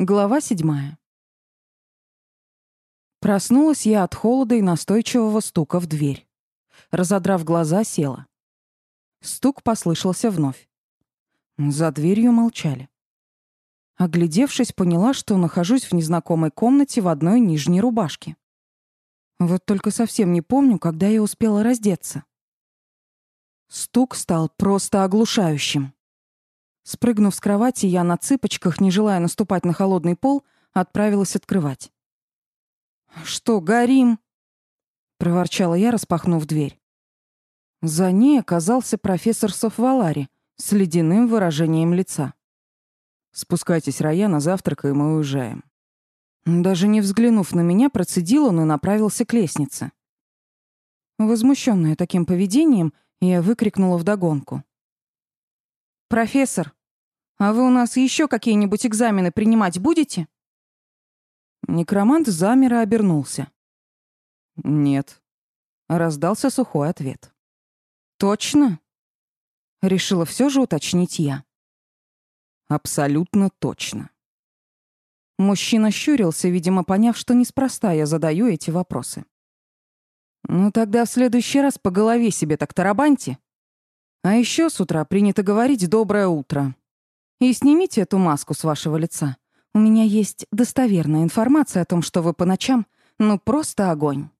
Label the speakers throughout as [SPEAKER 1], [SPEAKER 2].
[SPEAKER 1] Глава седьмая. Проснулась я от холода и настойчивого стука в дверь. Разодрав глаза, села. Стук послышался вновь. За дверью молчали. Оглядевшись, поняла, что нахожусь в незнакомой комнате в одной нижней рубашке. Вот только совсем не помню, когда я успела раздеться. Стук стал просто оглушающим. Спрыгнув с кровати, я на цыпочках, не желая наступать на холодный пол, отправилась открывать. «Что, горим?» — проворчала я, распахнув дверь. За ней оказался профессор Софвалари с ледяным выражением лица. «Спускайтесь, Раяна, завтракаем и уезжаем». Даже не взглянув на меня, процедил он и направился к лестнице. Возмущенная таким поведением, я выкрикнула вдогонку. «Профессор, а вы у нас еще какие-нибудь экзамены принимать будете?» Некромант замер и обернулся. «Нет», — раздался сухой ответ. «Точно?» — решила все же уточнить я. «Абсолютно точно». Мужчина щурился, видимо, поняв, что неспроста я задаю эти вопросы. «Ну тогда в следующий раз по голове себе так тарабаньте. А еще с утра принято говорить «доброе утро». И снимите эту маску с вашего лица. У меня есть достоверная информация о том, что вы по ночам, ну просто огонь.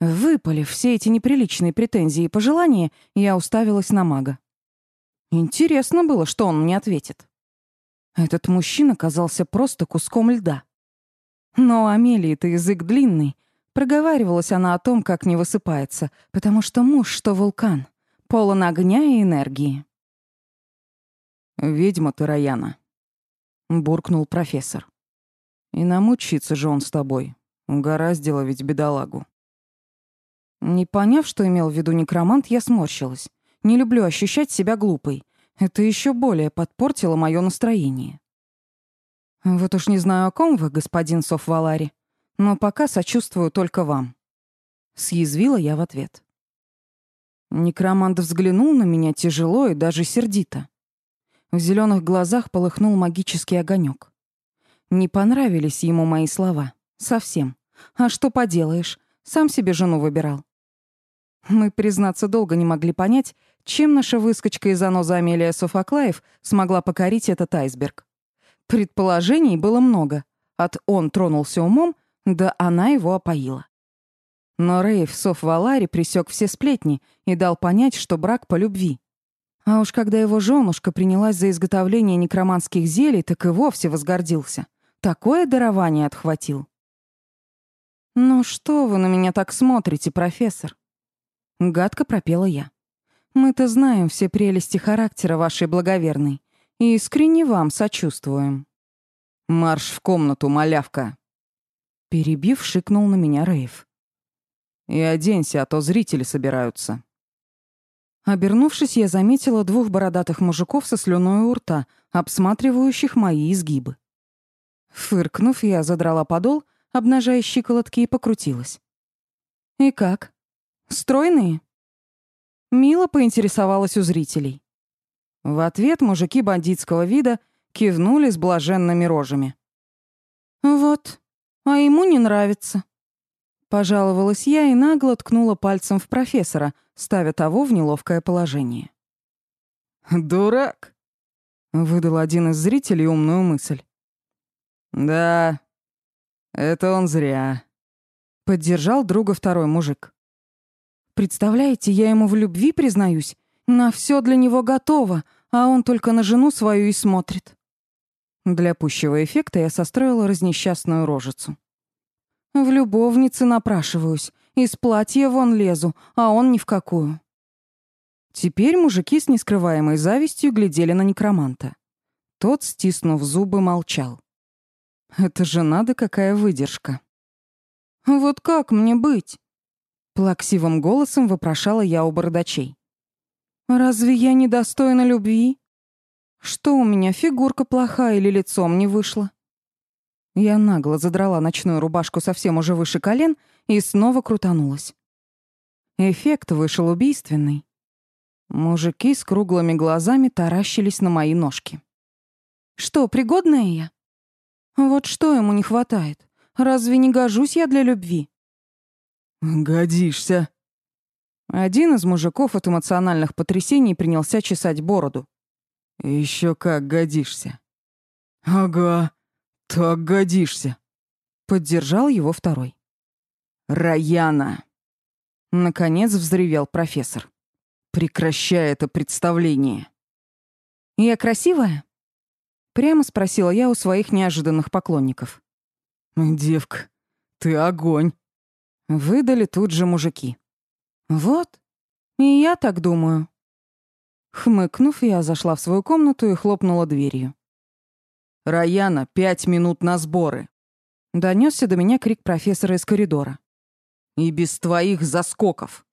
[SPEAKER 1] Выпалив все эти неприличные претензии и пожелания, я уставилась на мага. Интересно было, что он мне ответит. Этот мужчина казался просто куском льда. Но Амелии-то язык длинный. Проговаривалась она о том, как не высыпается, потому что муж, что вулкан полон огня и энергии. «Ведьма ты, Раяна», — буркнул профессор. «И намучиться же он с тобой. Угораздило ведь бедолагу». Не поняв, что имел в виду некромант, я сморщилась. Не люблю ощущать себя глупой. Это еще более подпортило мое настроение. Вот уж не знаю, о ком вы, господин Софвалари, но пока сочувствую только вам. Съязвила я в ответ. Некромант взглянул на меня тяжело и даже сердито. В зеленых глазах полыхнул магический огонек. Не понравились ему мои слова. Совсем. А что поделаешь, сам себе жену выбирал. Мы, признаться, долго не могли понять, чем наша выскочка из аноза Амелия Софоклаев смогла покорить этот айсберг. Предположений было много. От «он тронулся умом» до «она его опоила». Но Рейв Соф Валари пресек все сплетни и дал понять, что брак по любви. А уж когда его женушка принялась за изготовление некроманских зелий, так и вовсе возгордился. Такое дарование отхватил. «Ну что вы на меня так смотрите, профессор?» Гадко пропела я. «Мы-то знаем все прелести характера вашей благоверной и искренне вам сочувствуем». «Марш в комнату, малявка!» Перебив, шикнул на меня Рейв. И оденься, а то зрители собираются. Обернувшись, я заметила двух бородатых мужиков со слюной у рта, обсматривающих мои изгибы. Фыркнув, я задрала подол, обнажая щиколотки, и покрутилась. «И как? Стройные?» Мило поинтересовалась у зрителей. В ответ мужики бандитского вида кивнули с блаженными рожами. «Вот, а ему не нравится», Пожаловалась я и нагло ткнула пальцем в профессора, ставя того в неловкое положение. «Дурак!» — выдал один из зрителей умную мысль. «Да, это он зря», — поддержал друга второй мужик. «Представляете, я ему в любви признаюсь, на все для него готово, а он только на жену свою и смотрит». Для пущего эффекта я состроила разнесчастную рожицу. В любовнице напрашиваюсь, из платья вон лезу, а он ни в какую. Теперь мужики с нескрываемой завистью глядели на некроманта. Тот, стиснув зубы, молчал. Это же надо какая выдержка. «Вот как мне быть?» Плаксивым голосом вопрошала я у бородачей. «Разве я недостойна любви? Что у меня, фигурка плохая или лицом не вышло?» Я нагло задрала ночную рубашку совсем уже выше колен и снова крутанулась. Эффект вышел убийственный. Мужики с круглыми глазами таращились на мои ножки. «Что, пригодная я?» Вот что ему не хватает? Разве не гожусь я для любви?
[SPEAKER 2] Годишься.
[SPEAKER 1] Один из мужиков от эмоциональных потрясений принялся чесать бороду.
[SPEAKER 2] Еще как годишься. Ага, так годишься.
[SPEAKER 1] Поддержал его второй.
[SPEAKER 2] Раяна.
[SPEAKER 1] Наконец взревел профессор.
[SPEAKER 2] Прекращай это представление.
[SPEAKER 1] Я красивая? Прямо спросила я у своих неожиданных поклонников.
[SPEAKER 2] Девка, ты огонь.
[SPEAKER 1] Выдали тут же мужики. Вот. И я так думаю. Хмыкнув, я зашла в свою комнату и хлопнула дверью.
[SPEAKER 2] «Раяна, пять минут на сборы!»
[SPEAKER 1] Донесся до меня крик профессора из коридора.
[SPEAKER 2] «И без твоих заскоков!»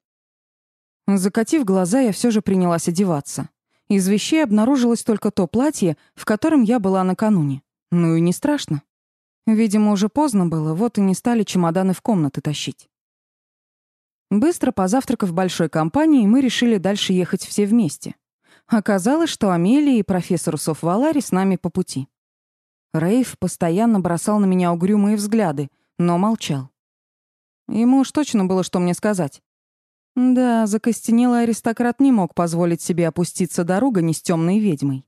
[SPEAKER 1] Закатив глаза, я все же принялась одеваться. Из вещей обнаружилось только то платье, в котором я была накануне. Ну и не страшно. Видимо, уже поздно было, вот и не стали чемоданы в комнаты тащить. Быстро позавтракав большой компании, мы решили дальше ехать все вместе. Оказалось, что Амелия и профессор Софвалари с нами по пути. Рейв постоянно бросал на меня угрюмые взгляды, но молчал. Ему уж точно было, что мне сказать. Да, закостенелый аристократ не мог позволить себе опуститься до ругани с темной ведьмой.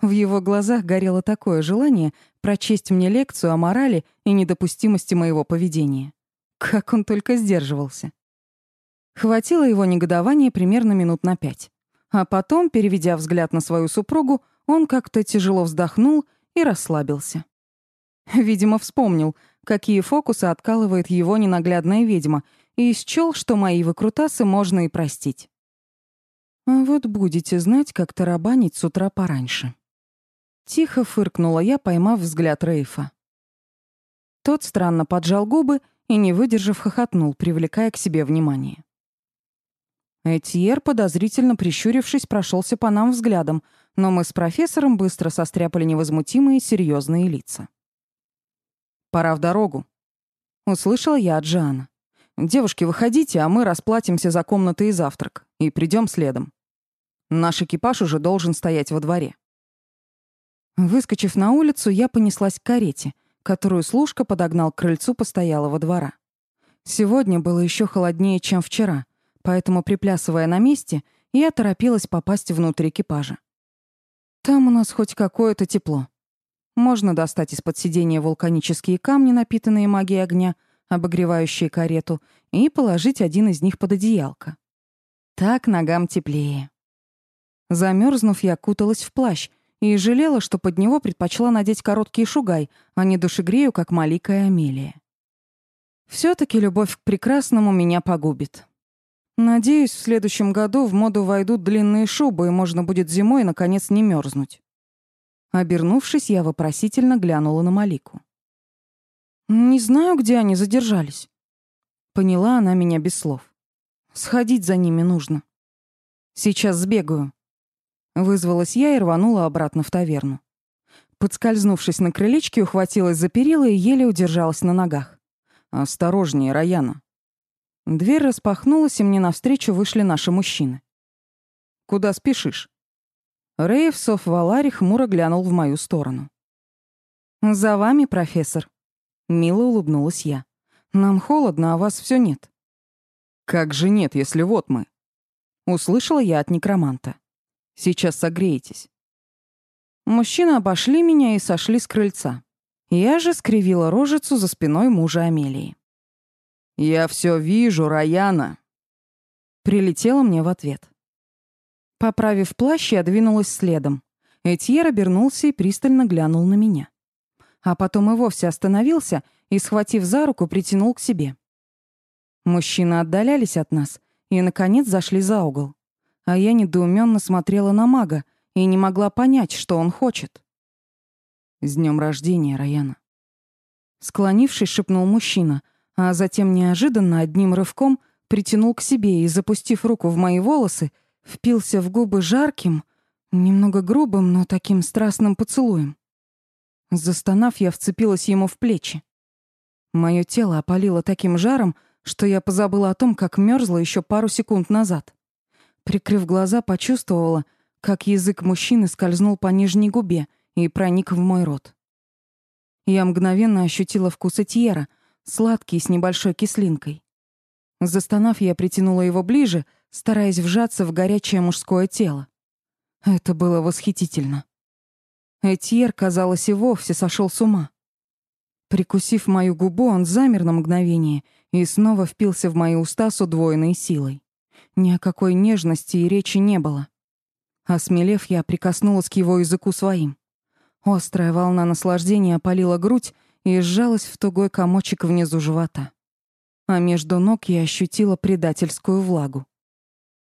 [SPEAKER 1] В его глазах горело такое желание прочесть мне лекцию о морали и недопустимости моего поведения. Как он только сдерживался. Хватило его негодования примерно минут на пять. А потом, переведя взгляд на свою супругу, он как-то тяжело вздохнул и расслабился. Видимо, вспомнил, какие фокусы откалывает его ненаглядная ведьма, и счёл, что мои выкрутасы можно и простить. А вот будете знать, как тарабанить с утра пораньше. Тихо фыркнула я, поймав взгляд Рейфа. Тот странно поджал губы и, не выдержав, хохотнул, привлекая к себе внимание. Этьер, подозрительно прищурившись, прошелся по нам взглядом, но мы с профессором быстро состряпали невозмутимые серьезные лица. «Пора в дорогу», — услышала я от Жана. «Девушки, выходите, а мы расплатимся за комнаты и завтрак, и придем следом. Наш экипаж уже должен стоять во дворе». Выскочив на улицу, я понеслась к карете, которую служка подогнал к крыльцу постоялого двора. Сегодня было еще холоднее, чем вчера, поэтому, приплясывая на месте, я торопилась попасть внутрь экипажа. Там у нас хоть какое-то тепло. Можно достать из-под сидения вулканические камни, напитанные магией огня, обогревающие карету, и положить один из них под одеялко. Так ногам теплее. Замерзнув, я куталась в плащ и жалела, что под него предпочла надеть короткий шугай, а не душегрею, как Малика и Амелия. все таки любовь к прекрасному меня погубит. Надеюсь, в следующем году в моду войдут длинные шубы, и можно будет зимой, наконец, не мерзнуть. Обернувшись, я вопросительно глянула на Малику. «Не знаю, где они задержались». Поняла она меня без слов. «Сходить за ними нужно. Сейчас сбегаю». Вызвалась я и рванула обратно в таверну. Подскользнувшись на крылечке, ухватилась за перила и еле удержалась на ногах. «Осторожнее, Раяна», Дверь распахнулась, и мне навстречу вышли наши мужчины. «Куда спешишь?» Рейв Соф Валари хмуро глянул в мою сторону. «За вами, профессор». Мило улыбнулась я. «Нам холодно, а вас все нет». «Как же нет, если вот мы?» Услышала я от некроманта. «Сейчас согреетесь». Мужчины обошли меня и сошли с крыльца. Я же скривила рожицу за спиной мужа Амелии. «Я все вижу, Раяна!» Прилетела мне в ответ. Поправив плащ, я двинулась следом. Этьер обернулся и пристально глянул на меня. А потом и вовсе остановился и, схватив за руку, притянул к себе. Мужчины отдалялись от нас и, наконец, зашли за угол. А я недоуменно смотрела на мага и не могла понять, что он хочет. «С днем рождения, Раяна!» Склонившись, шепнул мужчина — а затем неожиданно одним рывком притянул к себе и, запустив руку в мои волосы, впился в губы жарким, немного грубым, но таким страстным поцелуем. Застонав, я вцепилась ему в плечи. Мое тело опалило таким жаром, что я позабыла о том, как мерзла еще пару секунд назад. Прикрыв глаза, почувствовала, как язык мужчины скользнул по нижней губе и проник в мой рот. Я мгновенно ощутила вкус этьера, сладкий с небольшой кислинкой. Застонав, я притянула его ближе, стараясь вжаться в горячее мужское тело. Это было восхитительно. Этьер, казалось, и вовсе сошел с ума. Прикусив мою губу, он замер на мгновение и снова впился в мои уста с удвоенной силой. Ни о какой нежности и речи не было. Осмелев, я прикоснулась к его языку своим. Острая волна наслаждения опалила грудь и сжалась в тугой комочек внизу живота. А между ног я ощутила предательскую влагу.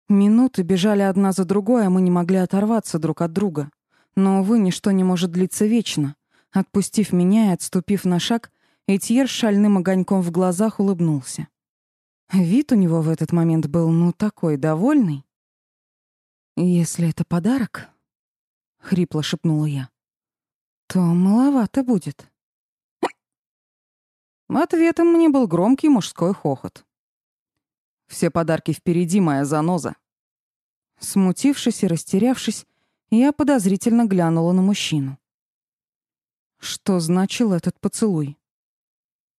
[SPEAKER 1] Минуты бежали одна за другой, а мы не могли оторваться друг от друга. Но, увы, ничто не может длиться вечно. Отпустив меня и отступив на шаг, Этьер с шальным огоньком в глазах улыбнулся. Вид у него в этот момент был, ну, такой довольный. «Если это подарок», — хрипло шепнула я, — «то маловато будет». Ответом мне был громкий мужской хохот. «Все подарки впереди, моя заноза». Смутившись и растерявшись, я подозрительно глянула на мужчину. Что значил этот поцелуй?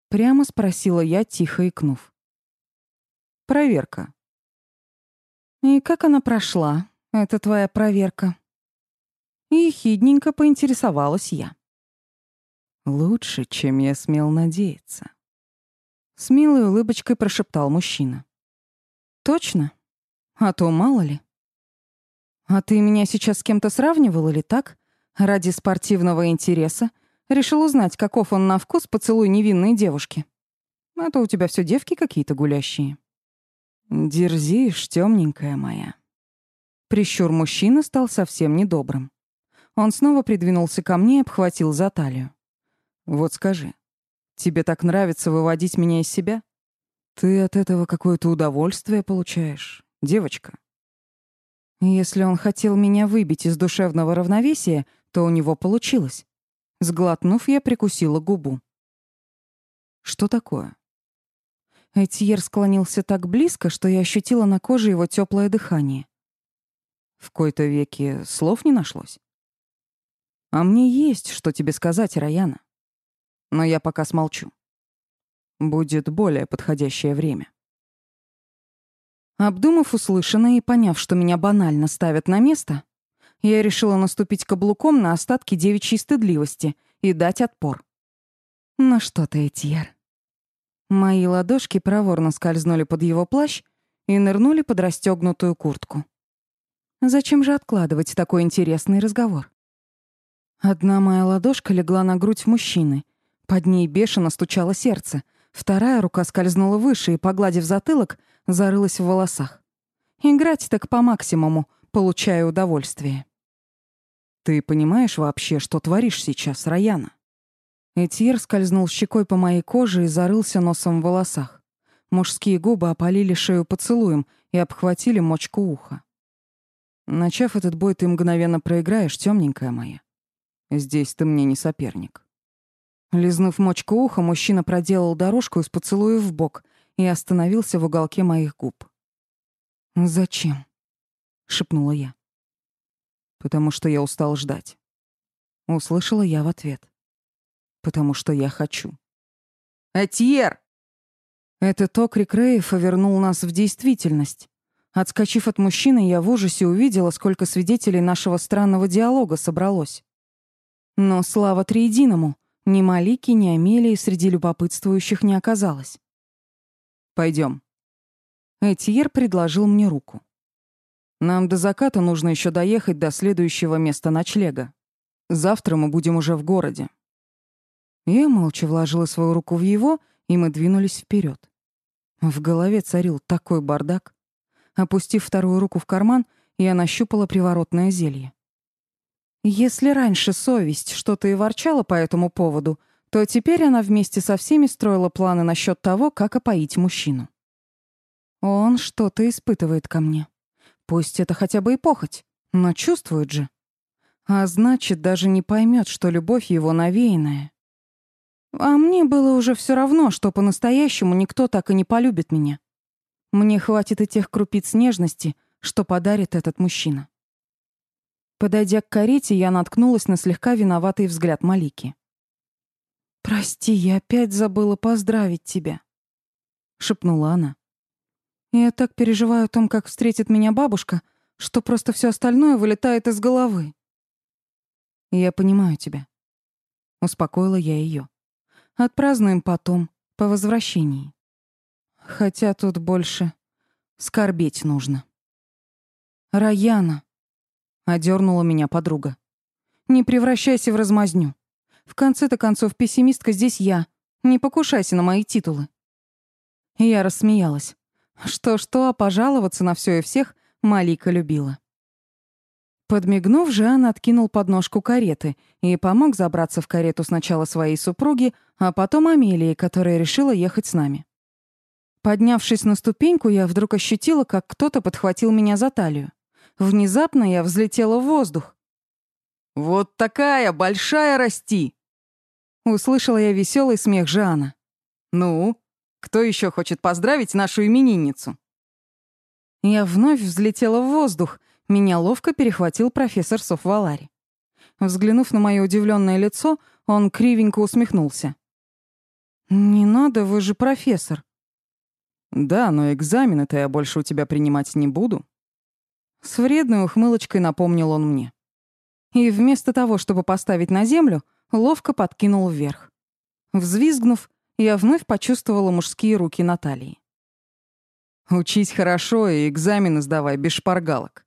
[SPEAKER 1] Прямо спросила я, тихо икнув. Проверка. И как она прошла, эта твоя проверка? И хидненько поинтересовалась я. Лучше, чем я смел надеяться. С милой улыбочкой прошептал мужчина. Точно? А то мало ли. А ты меня сейчас с кем-то сравнивал или так? Ради спортивного интереса Решил узнать, каков он на вкус поцелуй невинной девушки. А то у тебя все девки какие-то гулящие. Дерзишь, темненькая моя. Прищур мужчины стал совсем недобрым. Он снова придвинулся ко мне и обхватил за талию. Вот скажи, тебе так нравится выводить меня из себя? Ты от этого какое-то удовольствие получаешь, девочка. Если он хотел меня выбить из душевного равновесия, то у него получилось. Сглотнув, я прикусила губу. «Что такое?» Этьер склонился так близко, что я ощутила на коже его теплое дыхание. В кои-то веке слов не нашлось. «А мне есть, что тебе сказать, Раяна. Но я пока смолчу. Будет более подходящее время». Обдумав услышанное и поняв, что меня банально ставят на место, я решила наступить каблуком на остатки девичьей стыдливости и дать отпор. Ну что ты, Этьер. Мои ладошки проворно скользнули под его плащ и нырнули под расстегнутую куртку. Зачем же откладывать такой интересный разговор? Одна моя ладошка легла на грудь мужчины. Под ней бешено стучало сердце. Вторая рука скользнула выше и, погладив затылок, зарылась в волосах. Играть так по максимуму, получая удовольствие. Ты понимаешь вообще, что творишь сейчас, Раяна? Этьер скользнул щекой по моей коже и зарылся носом в волосах. Мужские губы опалили шею поцелуем и обхватили мочку уха. Начав этот бой, ты мгновенно проиграешь, темненькая моя. Здесь ты мне не соперник. Лизнув мочку уха, мужчина проделал дорожку из поцелуев в бок и остановился в уголке моих губ. «Зачем?» — шепнула я потому что я устал ждать. Услышала я в ответ. Потому что я хочу. «Этьер!» Этот окрик Рейфа вернул нас в действительность. Отскочив от мужчины, я в ужасе увидела, сколько свидетелей нашего странного диалога собралось. Но слава Триединому, ни Малики, ни Амелии среди любопытствующих не оказалось. Пойдем. Этьер предложил мне руку. Нам до заката нужно еще доехать до следующего места ночлега. Завтра мы будем уже в городе. Я молча вложила свою руку в его, и мы двинулись вперед. В голове царил такой бардак. Опустив вторую руку в карман, я нащупала приворотное зелье. Если раньше совесть что-то и ворчала по этому поводу, то теперь она вместе со всеми строила планы насчет того, как опоить мужчину. Он что-то испытывает ко мне. Пусть это хотя бы и похоть, но чувствует же. А значит, даже не поймет, что любовь его навеянная. А мне было уже все равно, что по-настоящему никто так и не полюбит меня. Мне хватит и тех крупиц нежности, что подарит этот мужчина. Подойдя к карете, я наткнулась на слегка виноватый взгляд Малики. «Прости, я опять забыла поздравить тебя», — шепнула она. «Я так переживаю о том, как встретит меня бабушка, что просто все остальное вылетает из головы». «Я понимаю тебя», — успокоила я ее. «Отпразднуем потом, по возвращении. Хотя тут больше скорбеть нужно». «Раяна», — одернула меня подруга, — «не превращайся в размазню. В конце-то концов, пессимистка здесь я. Не покушайся на мои титулы». Я рассмеялась. Что-что, а пожаловаться на все и всех Малика любила. Подмигнув, Жан откинул подножку кареты и помог забраться в карету сначала своей супруги, а потом Амелии, которая решила ехать с нами. Поднявшись на ступеньку, я вдруг ощутила, как кто-то подхватил меня за талию. Внезапно я взлетела в воздух.
[SPEAKER 2] «Вот такая большая расти!»
[SPEAKER 1] Услышала я веселый смех Жана.
[SPEAKER 2] «Ну, кто еще хочет поздравить нашу именинницу?»
[SPEAKER 1] Я вновь взлетела в воздух. Меня ловко перехватил профессор Софвалари. Взглянув на мое удивленное лицо, он кривенько усмехнулся. «Не надо, вы же профессор».
[SPEAKER 2] «Да, но экзамены-то я больше у тебя принимать не буду».
[SPEAKER 1] С вредной ухмылочкой напомнил он мне. И вместо того, чтобы поставить на землю, ловко подкинул вверх. Взвизгнув, я вновь почувствовала мужские руки Натальи.
[SPEAKER 2] «Учись хорошо и экзамены сдавай без шпаргалок».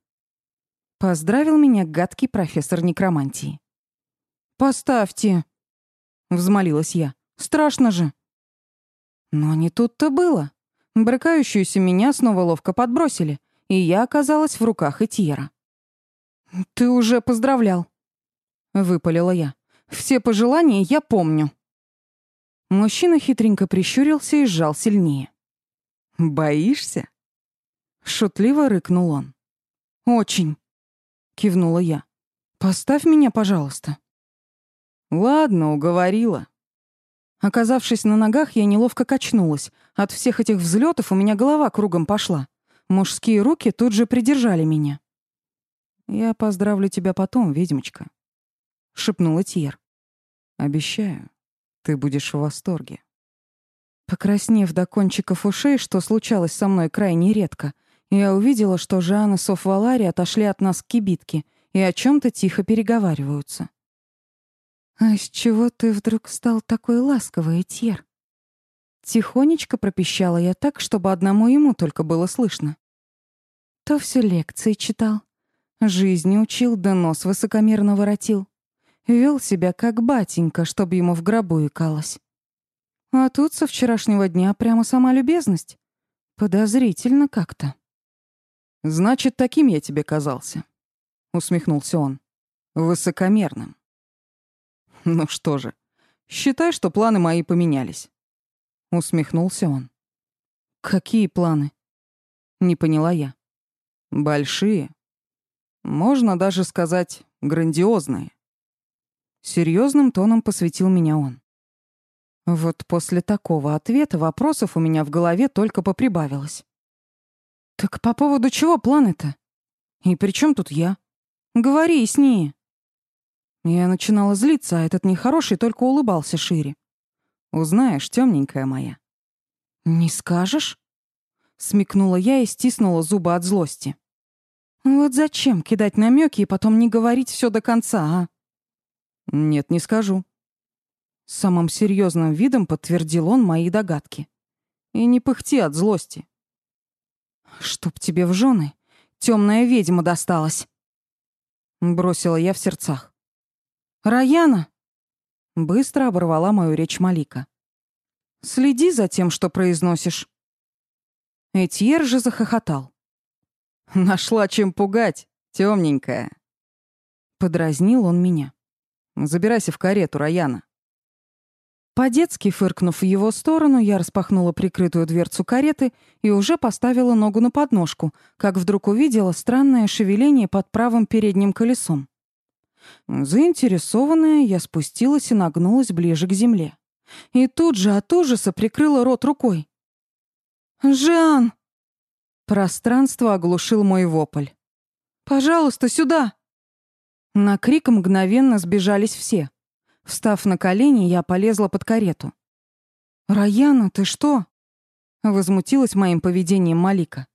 [SPEAKER 1] Поздравил меня гадкий профессор некромантии. «Поставьте!» — взмолилась я. «Страшно же!» Но не тут-то было. Брыкающуюся меня снова ловко подбросили, и я оказалась в руках Этьера. «Ты уже поздравлял», — выпалила я. «Все пожелания я помню». Мужчина хитренько прищурился и сжал сильнее.
[SPEAKER 2] «Боишься?»
[SPEAKER 1] Шутливо рыкнул он. «Очень», — кивнула я. «Поставь меня, пожалуйста».
[SPEAKER 2] «Ладно, уговорила».
[SPEAKER 1] Оказавшись на ногах, я неловко качнулась. От всех этих взлетов у меня голова кругом пошла. Мужские руки тут же придержали меня.
[SPEAKER 2] «Я поздравлю тебя потом, ведьмочка», — шепнула Тьер. «Обещаю, ты будешь в восторге».
[SPEAKER 1] Покраснев до кончиков ушей, что случалось со мной крайне редко, я увидела, что Жанна и Софвалари отошли от нас к кибитке и о чем то тихо переговариваются. «А с чего ты вдруг стал такой ласковый, Тьер?» Тихонечко пропищала я так, чтобы одному ему только было слышно. То все лекции читал, жизни учил, да нос высокомерно воротил. Вел себя как батенька, чтобы ему в гробу икалось. А тут со вчерашнего дня прямо сама любезность. Подозрительно как-то.
[SPEAKER 2] «Значит, таким я тебе казался», — усмехнулся он. «Высокомерным». «Ну что же, считай, что планы мои поменялись. Усмехнулся он.
[SPEAKER 1] Какие планы? Не поняла я.
[SPEAKER 2] Большие. Можно даже сказать, грандиозные. Серьезным тоном посвятил меня он.
[SPEAKER 1] Вот после такого ответа вопросов у меня в голове только поприбавилось. Так по поводу чего планы-то? И при чем тут я? Говори с ней. Я начинала злиться, а этот нехороший только улыбался шире.
[SPEAKER 2] Узнаешь, темненькая моя.
[SPEAKER 1] Не скажешь? Смекнула я и стиснула зубы от злости. Вот зачем кидать намеки и потом не говорить все до конца, а?
[SPEAKER 2] Нет, не скажу.
[SPEAKER 1] Самым серьезным видом подтвердил он мои догадки.
[SPEAKER 2] И не пыхти от злости.
[SPEAKER 1] Чтоб тебе в жены темная ведьма досталась. Бросила я в сердцах. Раяна! Быстро оборвала мою речь Малика. «Следи за тем, что произносишь». Этьер же захохотал.
[SPEAKER 2] «Нашла чем пугать, темненькая.
[SPEAKER 1] Подразнил он меня.
[SPEAKER 2] «Забирайся в карету, Раяна».
[SPEAKER 1] По-детски фыркнув в его сторону, я распахнула прикрытую дверцу кареты и уже поставила ногу на подножку, как вдруг увидела странное шевеление под правым передним колесом. Заинтересованная, я спустилась и нагнулась ближе к земле. И тут же от ужаса прикрыла рот рукой. «Жан!» Пространство оглушил мой вопль. «Пожалуйста, сюда!» На крик мгновенно сбежались все. Встав на колени, я полезла под карету. «Раяна, ты что?» Возмутилась моим поведением Малика.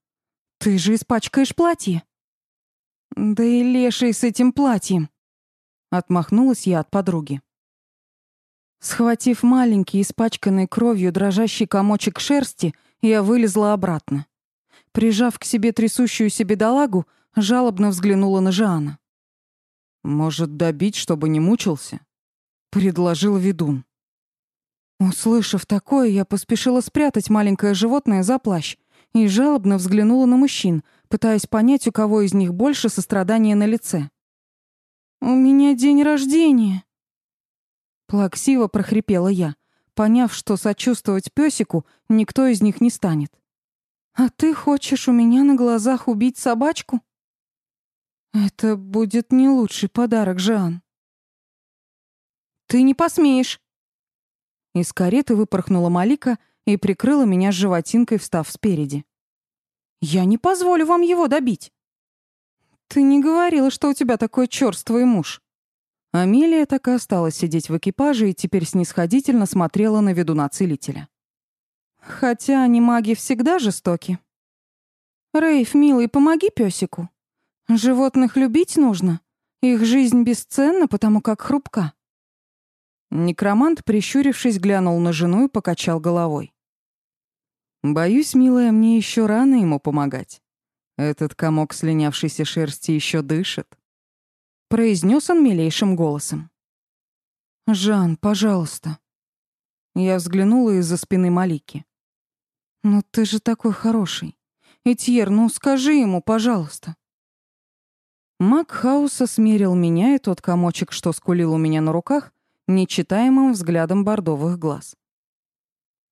[SPEAKER 1] «Ты же испачкаешь платье!» «Да и леший с этим платьем!» Отмахнулась я от подруги. Схватив маленький, испачканный кровью дрожащий комочек шерсти, я вылезла обратно. Прижав к себе трясущуюся бедолагу, жалобно взглянула на Жана.
[SPEAKER 2] «Может, добить, чтобы не мучился?» — предложил ведун.
[SPEAKER 1] Услышав такое, я поспешила спрятать маленькое животное за плащ и жалобно взглянула на мужчин, пытаясь понять, у кого из них больше сострадания на лице. «У меня день рождения!» Плаксиво прохрипела я, поняв, что сочувствовать пёсику никто из них не станет. «А ты хочешь у меня на глазах убить собачку?» «Это будет не лучший подарок, Жан». «Ты не посмеешь!» Из кареты выпорхнула Малика и прикрыла меня животинкой, встав спереди. «Я не позволю вам его добить!» «Ты не говорила, что у тебя такой чёрствый муж!» Амелия так и осталась сидеть в экипаже и теперь снисходительно смотрела на ведуна целителя. Хотя они маги всегда жестоки. Рейф, милый, помоги пёсику. Животных любить нужно. Их жизнь бесценна, потому как хрупка. Некромант, прищурившись, глянул на жену и покачал головой.
[SPEAKER 2] «Боюсь, милая, мне еще рано ему помогать. Этот комок слинявшейся шерсти еще дышит», —
[SPEAKER 1] произнес он милейшим голосом. «Жан, пожалуйста». Я взглянула из-за спины Малики. «Ну ты же такой хороший. Этьер, ну скажи ему, пожалуйста». Мак Хауса смерил меня и тот комочек, что скулил у меня на руках, нечитаемым взглядом бордовых глаз.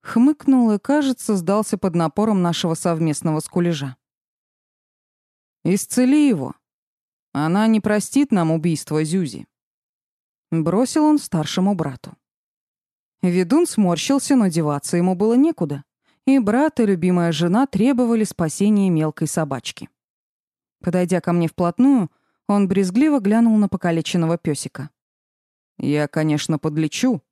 [SPEAKER 1] Хмыкнул и, кажется, сдался под напором нашего совместного скулежа.
[SPEAKER 2] «Исцели его. Она не простит нам убийство Зюзи», — бросил он старшему брату.
[SPEAKER 1] Ведун сморщился, но деваться ему было некуда, и брат и любимая жена требовали спасения мелкой собачки. Подойдя ко мне вплотную, он брезгливо глянул на покалеченного песика.
[SPEAKER 2] Я, конечно, подлечу,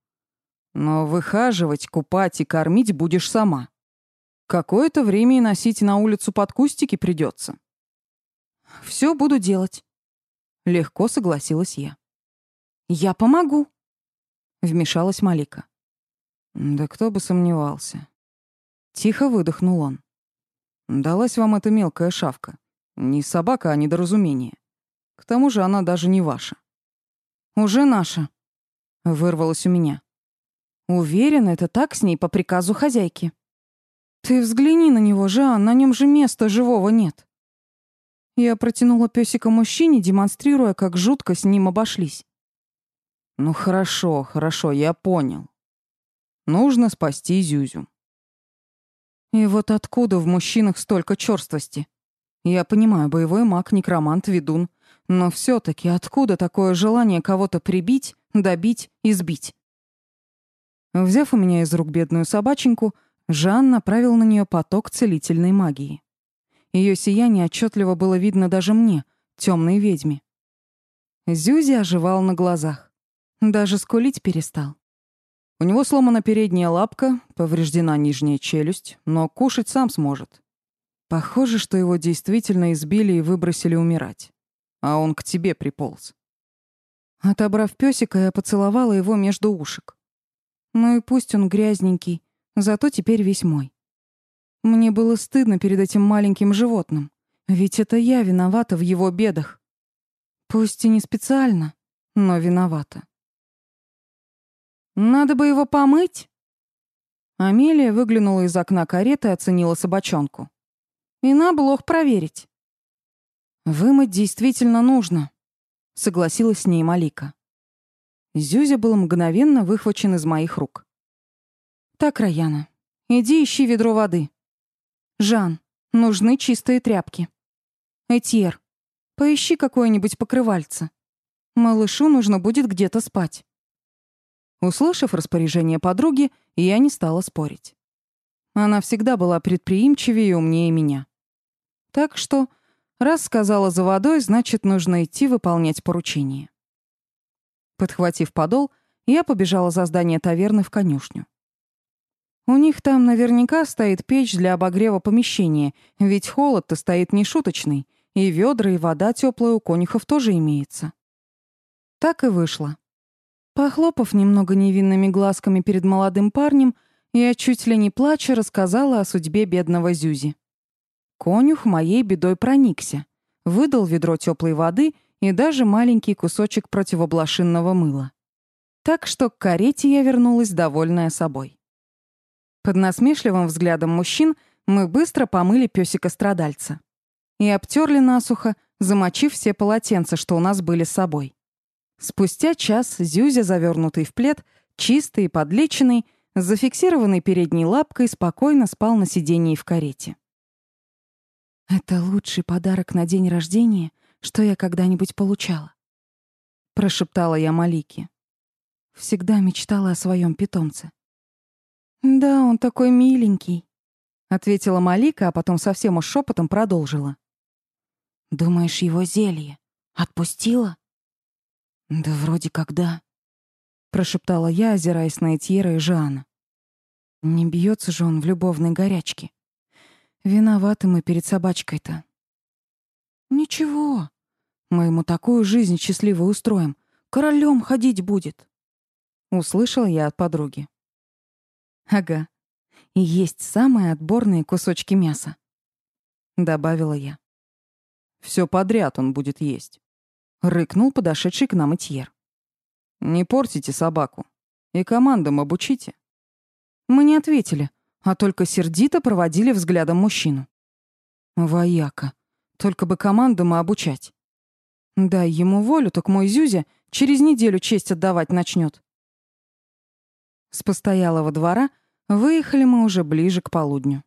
[SPEAKER 2] но выхаживать, купать и кормить будешь сама. Какое-то время и носить на улицу под кустики придется.
[SPEAKER 1] Все буду делать. Легко согласилась я. Я помогу. Вмешалась Малика.
[SPEAKER 2] Да кто бы сомневался. Тихо выдохнул он. Далась вам эта мелкая шавка. Не собака, а недоразумение. К тому же она даже не ваша.
[SPEAKER 1] Уже наша. Вырвалось у меня. Уверен, это так с ней по приказу хозяйки. Ты взгляни на него, Жан, на нем же места живого нет. Я протянула пёсика мужчине, демонстрируя, как жутко с ним обошлись.
[SPEAKER 2] Ну хорошо, хорошо, я понял. Нужно спасти Зюзю.
[SPEAKER 1] И вот откуда в мужчинах столько чёрствости? Я понимаю, боевой маг, некромант, ведун, но все таки откуда такое желание кого-то прибить добить и сбить. Взяв у меня из рук бедную собаченьку, Жан направил на нее поток целительной магии. Ее сияние отчетливо было видно даже мне, темной ведьме. Зюзи оживал на глазах. Даже скулить перестал.
[SPEAKER 2] У него сломана передняя лапка, повреждена нижняя челюсть, но кушать сам сможет. Похоже, что его действительно избили и выбросили умирать. А он к тебе приполз.
[SPEAKER 1] Отобрав пёсика, я поцеловала его между ушек. Ну и пусть он грязненький, зато теперь весь мой. Мне было стыдно перед этим маленьким животным, ведь это я виновата в его бедах. Пусть и не специально, но виновата. Надо бы его помыть. Амелия выглянула из окна кареты и оценила собачонку. И на блох проверить. Вымыть действительно нужно, согласилась с ней Малика. Зюзя был мгновенно выхвачен из моих рук. Так, Раяна, иди ищи ведро воды. Жан, нужны чистые тряпки. Этьер, поищи какое-нибудь покрывальце. Малышу нужно будет где-то спать. Услышав распоряжение подруги, я не стала спорить. Она всегда была предприимчивее и умнее меня. Так что Раз сказала за водой, значит, нужно идти выполнять поручение. Подхватив подол, я побежала за здание таверны в конюшню. У них там наверняка стоит печь для обогрева помещения, ведь холод-то стоит нешуточный, и ведра, и вода теплая у конюхов тоже имеется. Так и вышло. Похлопав немного невинными глазками перед молодым парнем, я чуть ли не плача рассказала о судьбе бедного Зюзи. Конюх моей бедой проникся, выдал ведро теплой воды и даже маленький кусочек противоблошинного мыла. Так что к карете я вернулась довольная собой. Под насмешливым взглядом мужчин мы быстро помыли пёсика-страдальца и обтерли насухо, замочив все полотенца, что у нас были с собой. Спустя час Зюзя, завернутый в плед, чистый и подлеченный, с зафиксированной передней лапкой, спокойно спал на сиденье в карете. «Это лучший подарок на день рождения, что я когда-нибудь получала», — прошептала я Малике. Всегда мечтала о своем питомце. «Да, он такой миленький», — ответила Малика, а потом совсем уж шепотом продолжила. «Думаешь, его зелье отпустило?» «Да вроде как да», — прошептала я, озираясь на Этьера и Жана. «Не бьется же он в любовной горячке. Виноваты мы перед собачкой-то». «Ничего, мы ему такую жизнь счастливо устроим. Королем ходить будет». Услышал я от подруги. «Ага, и есть самые отборные кусочки мяса», — добавила я.
[SPEAKER 2] Все подряд он будет есть
[SPEAKER 1] рыкнул подошедший к нам Этьер.
[SPEAKER 2] Не портите собаку. И командам обучите.
[SPEAKER 1] Мы не ответили, а только сердито проводили взглядом мужчину. Вояка. Только бы командам обучать. Дай ему волю, так мой Зюзя через неделю честь отдавать начнет. С постоялого двора выехали мы уже ближе к полудню.